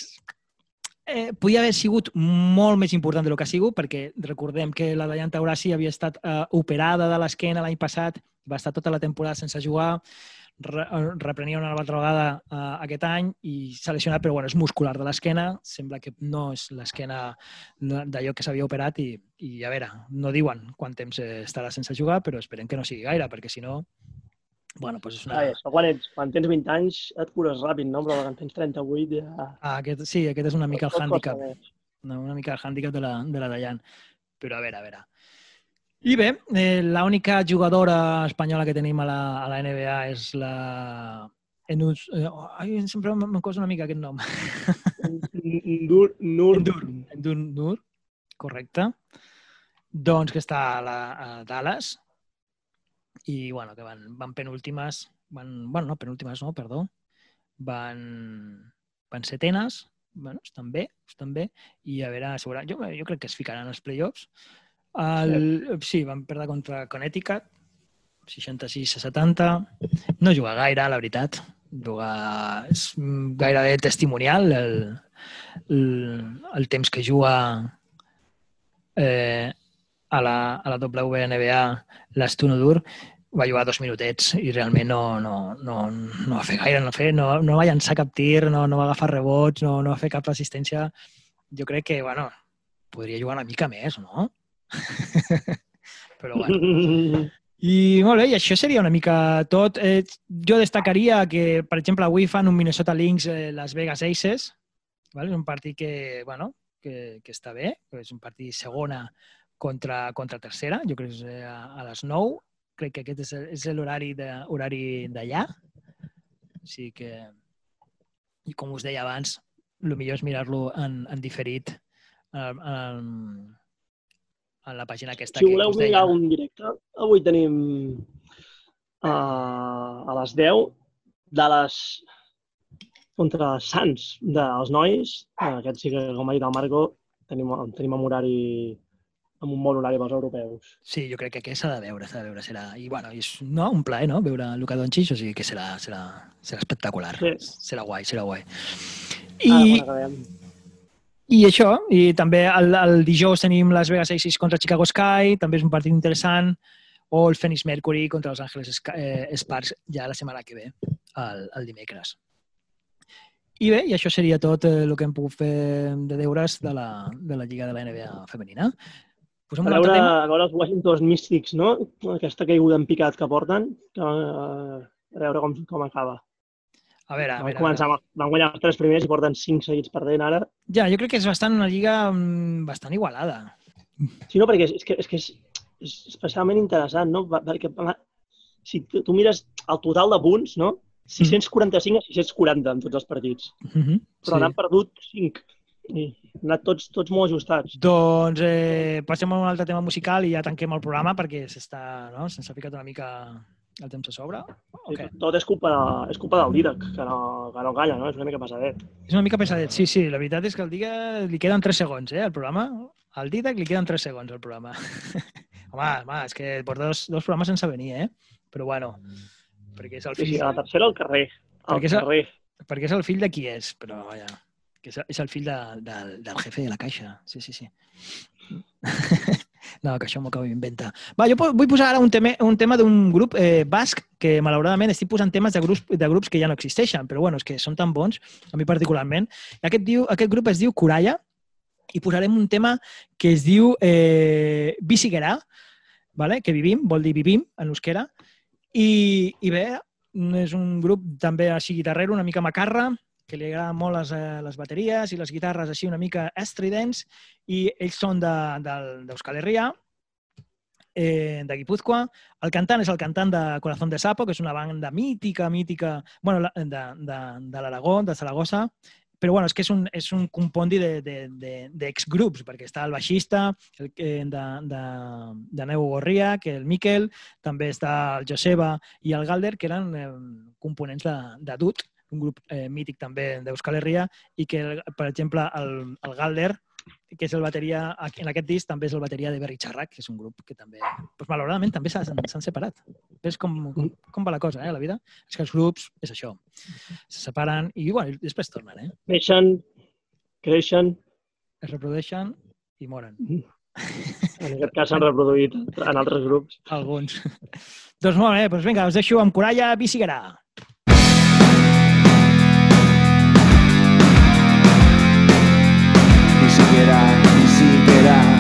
S1: eh, podia haver sigut molt més important del que ha sigut, perquè recordem que la Dayan Taurasi havia estat eh, operada de l'esquena l'any passat, va estar tota la temporada sense jugar, re, eh, reprenia una altra vegada eh, aquest any i s'ha lesionat, però bueno, és muscular de l'esquena, sembla que no és l'esquena d'allò que s'havia operat i, i a veure, no diuen quant temps estarà sense jugar, però esperem que no sigui gaire, perquè si no Bueno, doncs és una...
S2: Ah, això, quan, ets, quan tens 20 anys et cures ràpid, no? Però quan tens 38 ja...
S1: Ah, aquest, sí, aquest és una mica el hàndicap. No, una mica el hàndicap de la, de la Dayan. Però a veure, a veure. I bé, eh, l'única jugadora espanyola que tenim a la, a la NBA és la... Enus, eh, oh, ai, sempre em costa una mica aquest nom.
S2: Nur, Nur,
S1: Endur. Endur Nur, correcte. Doncs que està a, la, a Dallas i, bueno, que van, van penúltimes, van, bueno, no, penúltimes no, perdó, van, van setenes, bueno, estan bé, estan bé, i a veure, segura, jo, jo crec que es ficaran als playoffs. El, sí, van perdre contra Connecticut, 66 a 70. No juga gaire, la veritat. Juga, és gairebé testimonial el, el, el temps que juga eh, a, la, a la WNBA l'Estuno Dur va jugar dos minutets i realment no, no, no, no va fer gaire, no, fer, no, no va llançar cap tir, no, no va agafar rebots, no, no va fer cap assistència. Jo crec que, bueno, podria jugar una mica més, no? Però, bueno. I molt bé, i això seria una mica tot. Eh, jo destacaria que, per exemple, avui fan un Minnesota Lynx eh, Las Vegas Aces. Vale? És un partit que, bueno, que, que està bé, és un partit segona contra, contra tercera, jo crec que és eh, a, a les 9. Crec que aquest és, l'horari d'allà. O sigui que, i com us deia abans, el millor és mirar-lo en, en diferit en, en, en la pàgina aquesta
S2: Si
S1: que
S2: voleu
S1: us deia.
S2: mirar un directe, avui tenim uh, a les 10 de les contra Sants dels nois. Uh, aquest sí que, com ha dit el Marco, tenim, tenim amb horari amb un bon horari pels europeus.
S1: Sí, jo crec que aquest s'ha de veure, s'ha de veure. Serà... I, bueno, és no, un plaer, no?, veure Luka Doncic, o sigui que serà, serà, serà espectacular.
S2: Sí.
S1: Serà guai, serà guai.
S2: I... Ara.
S1: I això, i també el, el dijous tenim Las Vegas Aces contra Chicago Sky, també és un partit interessant, o el Phoenix Mercury contra Los Angeles eh, Sparks ja la setmana que ve, el, el dimecres. I bé, i això seria tot eh, el que hem pogut fer de deures de la, de la Lliga de la NBA femenina. Posem
S2: A veure, a veure els Washington Mystics, no? Aquesta caiguda en picat que porten, que, uh, a veure com, com acaba.
S1: A veure, a
S2: Van,
S1: veure. a
S2: començar, amb- van guanyar els tres primers i porten cinc seguits perdent ara.
S1: Ja, jo crec que és bastant una lliga mm, bastant igualada.
S2: Sí, no, perquè és, és, que, és, que és, és especialment interessant, no? Perquè si tu, tu mires el total de punts, no? 645 a 640 en tots els partits.
S1: Mm -hmm.
S2: Però n'han perdut 5. I han anat tots, tots molt ajustats.
S1: Doncs eh, passem a un altre tema musical i ja tanquem el programa perquè s'està, no? Se'ns ha ficat una mica el temps a sobre.
S2: Sí,
S1: Okay.
S2: Tot és culpa, de, és culpa del Didac, que no, que no calla, no? És una mica pesadet.
S1: És una mica pesadet, sí, sí. La veritat és que el dia li queden 3 segons, eh, al programa. Al Didac li queden 3 segons, al programa. home, home, és que porta dos, dos programes sense venir, eh? Però bueno, perquè és el
S2: Sí,
S1: fill,
S2: sí, a la tercera al carrer. Al
S1: Perquè és el-
S2: carrer.
S1: perquè és el fill de qui és, però vaja, que és, és el fill de, de, del jefe de la caixa. Sí, sí, sí. No, que això m'ho acabo d'inventar. Va, jo vull posar ara un tema, un tema d'un grup eh, basc que, malauradament, estic posant temes de grups, de grups que ja no existeixen, però bueno, és que són tan bons, a mi particularment. Aquest, diu, aquest grup es diu Coralla i posarem un tema que es diu eh, Biciguerà, vale? que vivim, vol dir vivim en euskera, i, i bé, és un grup també així guitarrero, una mica macarra, que li agraden molt les, eh, les bateries i les guitarres així una mica estridents, i ells són de- del- d'Euskal Herria, eh, de Guipúzcoa. El cantant és el cantant de Corazón de Sapo, que és una banda mítica, mítica, bueno, de, de, de l'Aragó, de Saragossa, però bueno, és que és un, és un compondi d'exgrups, de, de, d'exgrups, perquè està el baixista el, eh, de, de, de Neu Gorria, que el Miquel, també està el Joseba i el Galder, que eren eh, components de, de Dut, un grup eh, mític també d'Euskal Herria, i que, per exemple, el, el Galder, que és el bateria, en aquest disc també és el bateria de Berry Charrac, que és un grup que també, doncs, malauradament, també s'ha- s'han separat. Ves com, com, com va la cosa, eh, la vida? És que els grups és això, se separen i, bueno, i després tornen, eh?
S2: Neixen, creixen,
S1: Es reprodueixen i moren.
S2: en aquest cas s'han reproduït en altres grups.
S1: Alguns. doncs molt bé, doncs vinga, us deixo amb Coralla Biciguerà.
S3: Ni siquiera, ni siquiera. Ni siquiera, ni siquiera.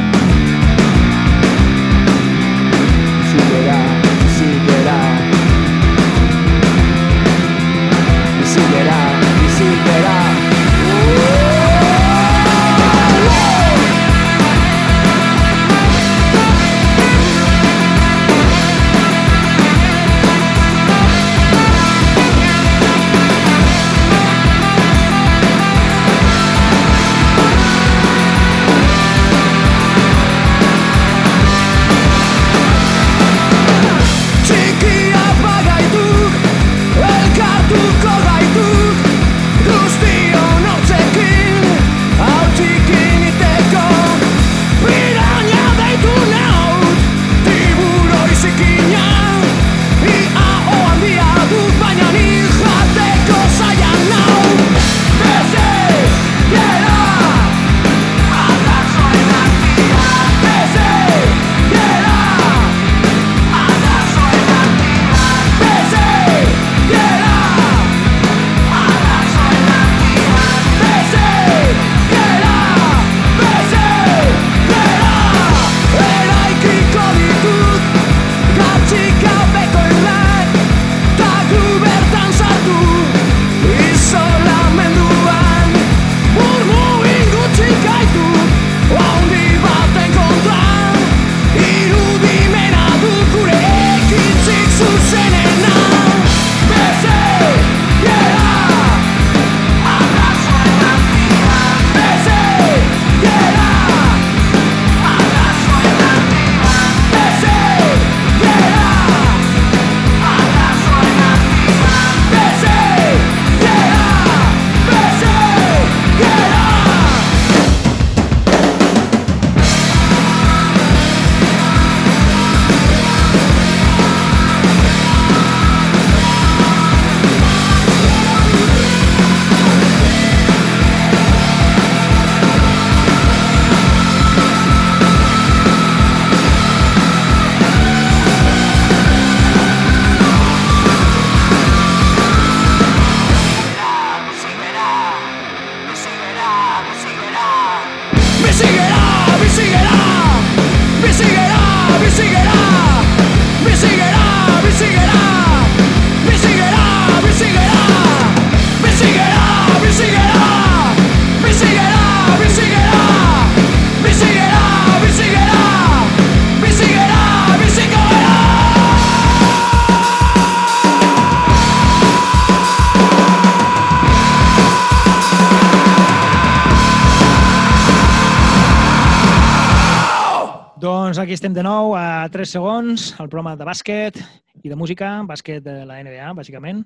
S1: Estem de nou a 3 segons, el programa de bàsquet i de música, bàsquet de la NBA, bàsicament.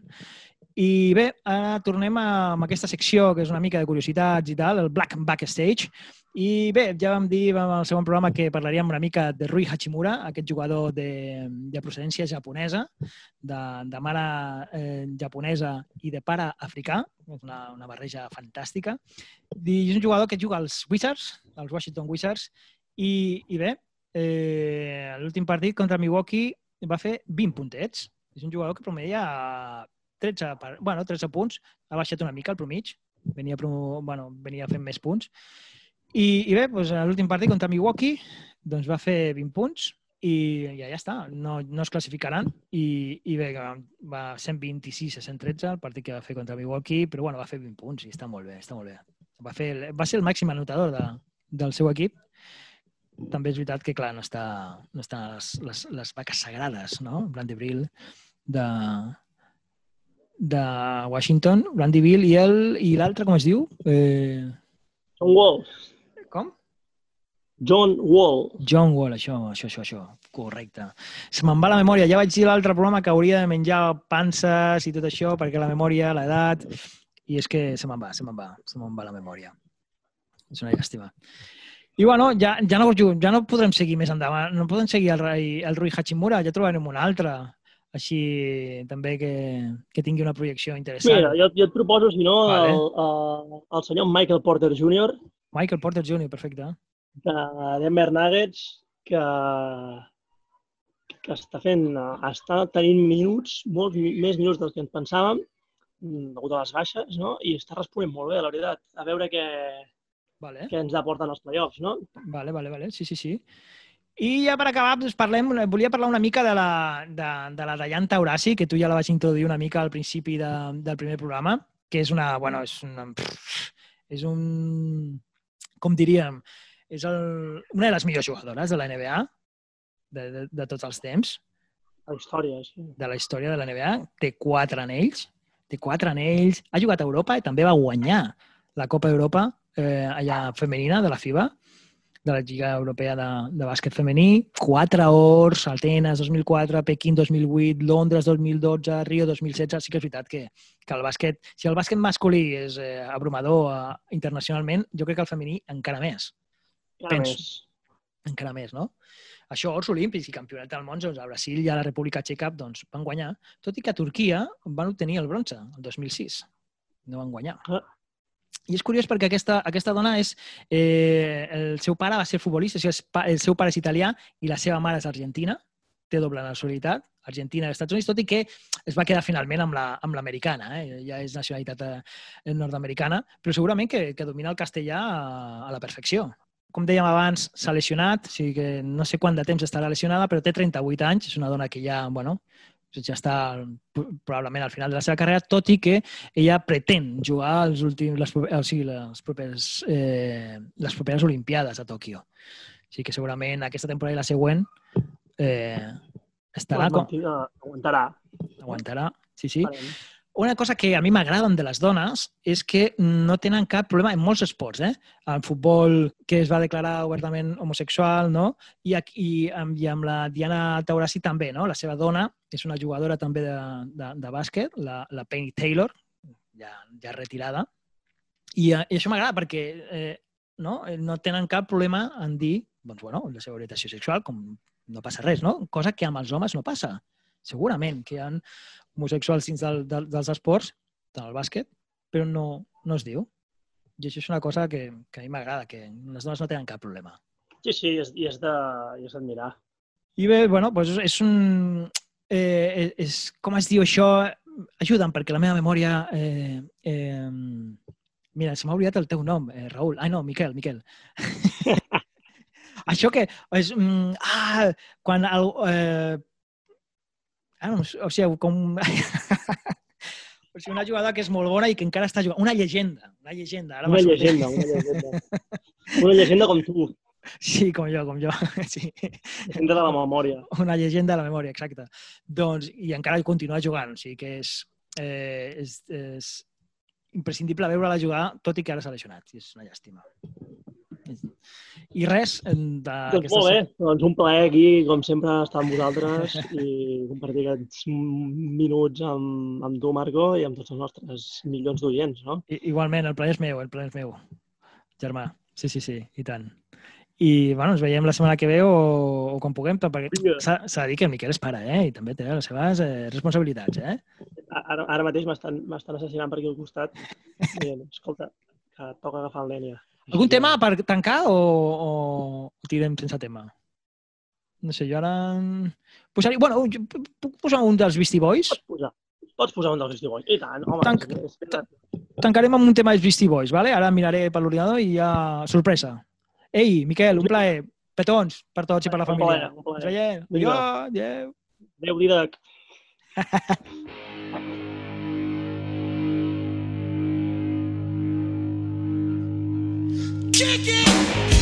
S1: I bé, ara tornem amb aquesta secció, que és una mica de curiositats i tal, el Black Backstage. I bé, ja vam dir en el segon programa que parlaríem una mica de Rui Hachimura, aquest jugador de, de procedència japonesa, de, de mare eh, japonesa i de pare africà, és una, una barreja fantàstica. I és un jugador que juga als Wizards, als Washington Wizards, i, i bé, eh, l'últim partit contra Milwaukee va fer 20 puntets. És un jugador que promedia 13, per- bueno, 13 punts, ha baixat una mica el promig, venia, promo, bueno, venia fent més punts. I, i bé, doncs, l'últim partit contra Milwaukee doncs va fer 20 punts i ja, ja està, no, no es classificaran i, i bé, va 126 a 113 el partit que va fer contra Milwaukee, però bueno, va fer 20 punts i està molt bé, està molt bé. Va, fer, va ser el màxim anotador de, del seu equip també és veritat que, clar, no està, no està les, les, les vaques sagrades, no? Brandy Brill de, de Washington, Brandy Bill i el i l'altre, com es diu? Eh,
S2: John Wall.
S1: com?
S2: John Wall.
S1: John Wall, això, això, això, això. Correcte. Se me'n va la memòria. Ja vaig dir l'altre programa que hauria de menjar panses i tot això, perquè la memòria, l'edat... I és que se me'n va, se me'n va, se me'n va la memòria. És una llàstima. I bueno, ja, ja, no, ja no podrem seguir més endavant. No podem seguir el, el Rui Hachimura, ja trobarem un altre. Així també que, que tingui una projecció interessant.
S2: Mira, jo, jo et proposo, si no,
S1: Vale.
S2: el, el, el senyor Michael Porter Jr.,
S1: Michael Porter Jr., perfecte.
S2: de Denver Nuggets, que, que està fent, està tenint minuts, molts més minuts dels que ens pensàvem, degut a les baixes, no? I està responent molt bé, la veritat. A veure què,
S1: Vale.
S2: què ens aporten els playoffs, no?
S1: Vale, vale, vale. Sí, sí, sí. I ja per acabar, doncs parlem, volia parlar una mica de la, de, de la Dayan Taurasi, que tu ja la vas introduir una mica al principi de, del primer programa, que és una, bueno, és una, és un, com diríem, és el, una de les millors jugadores de la NBA de, de, de tots els temps,
S2: La història, sí.
S1: de la història de la NBA. Té quatre anells, té quatre anells, ha jugat a Europa i també va guanyar la Copa Europa eh, allà femenina de la FIBA, de la Lliga Europea de, de Bàsquet Femení, quatre ors, Atenes 2004, Pequín 2008, Londres 2012, Rio 2016, sí que és veritat que, que el bàsquet, si el bàsquet masculí és eh, abrumador eh, internacionalment, jo crec que el femení encara més
S2: Encara
S1: Penso.
S2: més.
S1: encara més, no? Això, ors olímpics i campionat del món, doncs, a Brasil i a la República Txeca doncs, van guanyar, tot i que a Turquia van obtenir el bronze, el 2006. No van guanyar.
S2: Ah.
S1: I és curiós perquè aquesta, aquesta dona és... Eh, el seu pare va ser futbolista, o sigui, el seu pare és italià i la seva mare és argentina, té doble nacionalitat, Argentina i Estats Units, tot i que es va quedar finalment amb la- amb l'americana, eh? ja és nacionalitat eh, nord-americana, però segurament que, que domina el castellà a, a la perfecció com dèiem abans, s'ha lesionat, o sigui que no sé quant de temps estarà lesionada, però té 38 anys, és una dona que ja, bueno, ja està probablement al final de la seva carrera, tot i que ella pretén jugar els últims, les, o sigui, les, properes, eh, les properes Olimpiades a Tòquio. Sigui que segurament aquesta temporada i la següent eh, estarà, com,
S2: Aguantarà. Aguantarà.
S1: Sí, sí.
S2: Farem.
S1: Una cosa que a mi m'agraden de les dones és que no tenen cap problema en molts esports, eh? En futbol, que es va declarar obertament homosexual, no? I, aquí, i, amb, i amb la Diana Taurasi també, no? La seva dona és una jugadora també de, de, de bàsquet, la, la Penny Taylor, ja, ja retirada. I, eh, i això m'agrada perquè eh, no? Eh, no tenen cap problema en dir doncs, bueno, la seva orientació sexual, com no passa res, no? Cosa que amb els homes no passa. Segurament que hi ha homosexuals dins del, del, dels esports, del bàsquet, però no, no es diu. I això és una cosa que, que a mi m'agrada, que les dones no tenen cap problema.
S2: Sí, sí, i és, i és d'admirar.
S1: I bé, bueno, doncs és un... Eh, és, com es diu això? Ajuda'm, perquè la meva memòria eh, eh, Mira, se m'ha oblidat el teu nom, eh, Raül. Ah, no, Miquel, Miquel. Això que és... Mm, ah, quan el... Eh, ah, no, o sigui, com... o sigui, una jugada que és molt bona i que encara està jugant. Una llegenda, una llegenda. Ara
S2: Una llegenda, una llegenda. Una llegenda com tu,
S1: Sí, com jo, com jo. Sí.
S2: llegenda de la memòria.
S1: Una llegenda de la memòria, exacte. Doncs, i encara continua jugant, o sigui que és, eh, és, és imprescindible veure-la jugar, tot i que ara s'ha lesionat. i És una llàstima. I res
S2: Doncs
S1: d'aquesta...
S2: molt bé, doncs un plaer aquí, com sempre, estar amb vosaltres i compartir aquests minuts amb, amb tu, Marco, i amb tots els nostres milions d'oients, no?
S1: I- Igualment, el plaer és meu, el plaer és meu. Germà, sí, sí, sí, i tant. I, bueno, ens veiem la setmana que ve o, o quan puguem, perquè s'ha de dir que el Miquel és pare, eh? I també té les seves eh, responsabilitats, eh?
S2: Ara, ara mateix m'estan assassinant per aquí al costat. I, escolta, que toca agafar el nen ja.
S1: Algun tema per tancar o, o tirem sense tema? No sé, jo ara... Posaria... Bueno, jo pu- puc posar un dels Beastie Boys?
S2: Pots posar, pots posar un dels Beastie Boys. I tant, home.
S1: Tanc- Tancarem amb un tema dels Beastie Boys, vale? Ara miraré per l'ordinador i ja... Sorpresa. Ei, Miquel, un plaer. Petons per tots i per la
S2: Un
S1: família.
S2: plaer, un plaer.
S1: Ens veiem. Adéu, adéu.
S2: Déu, Didac.
S5: Kick it!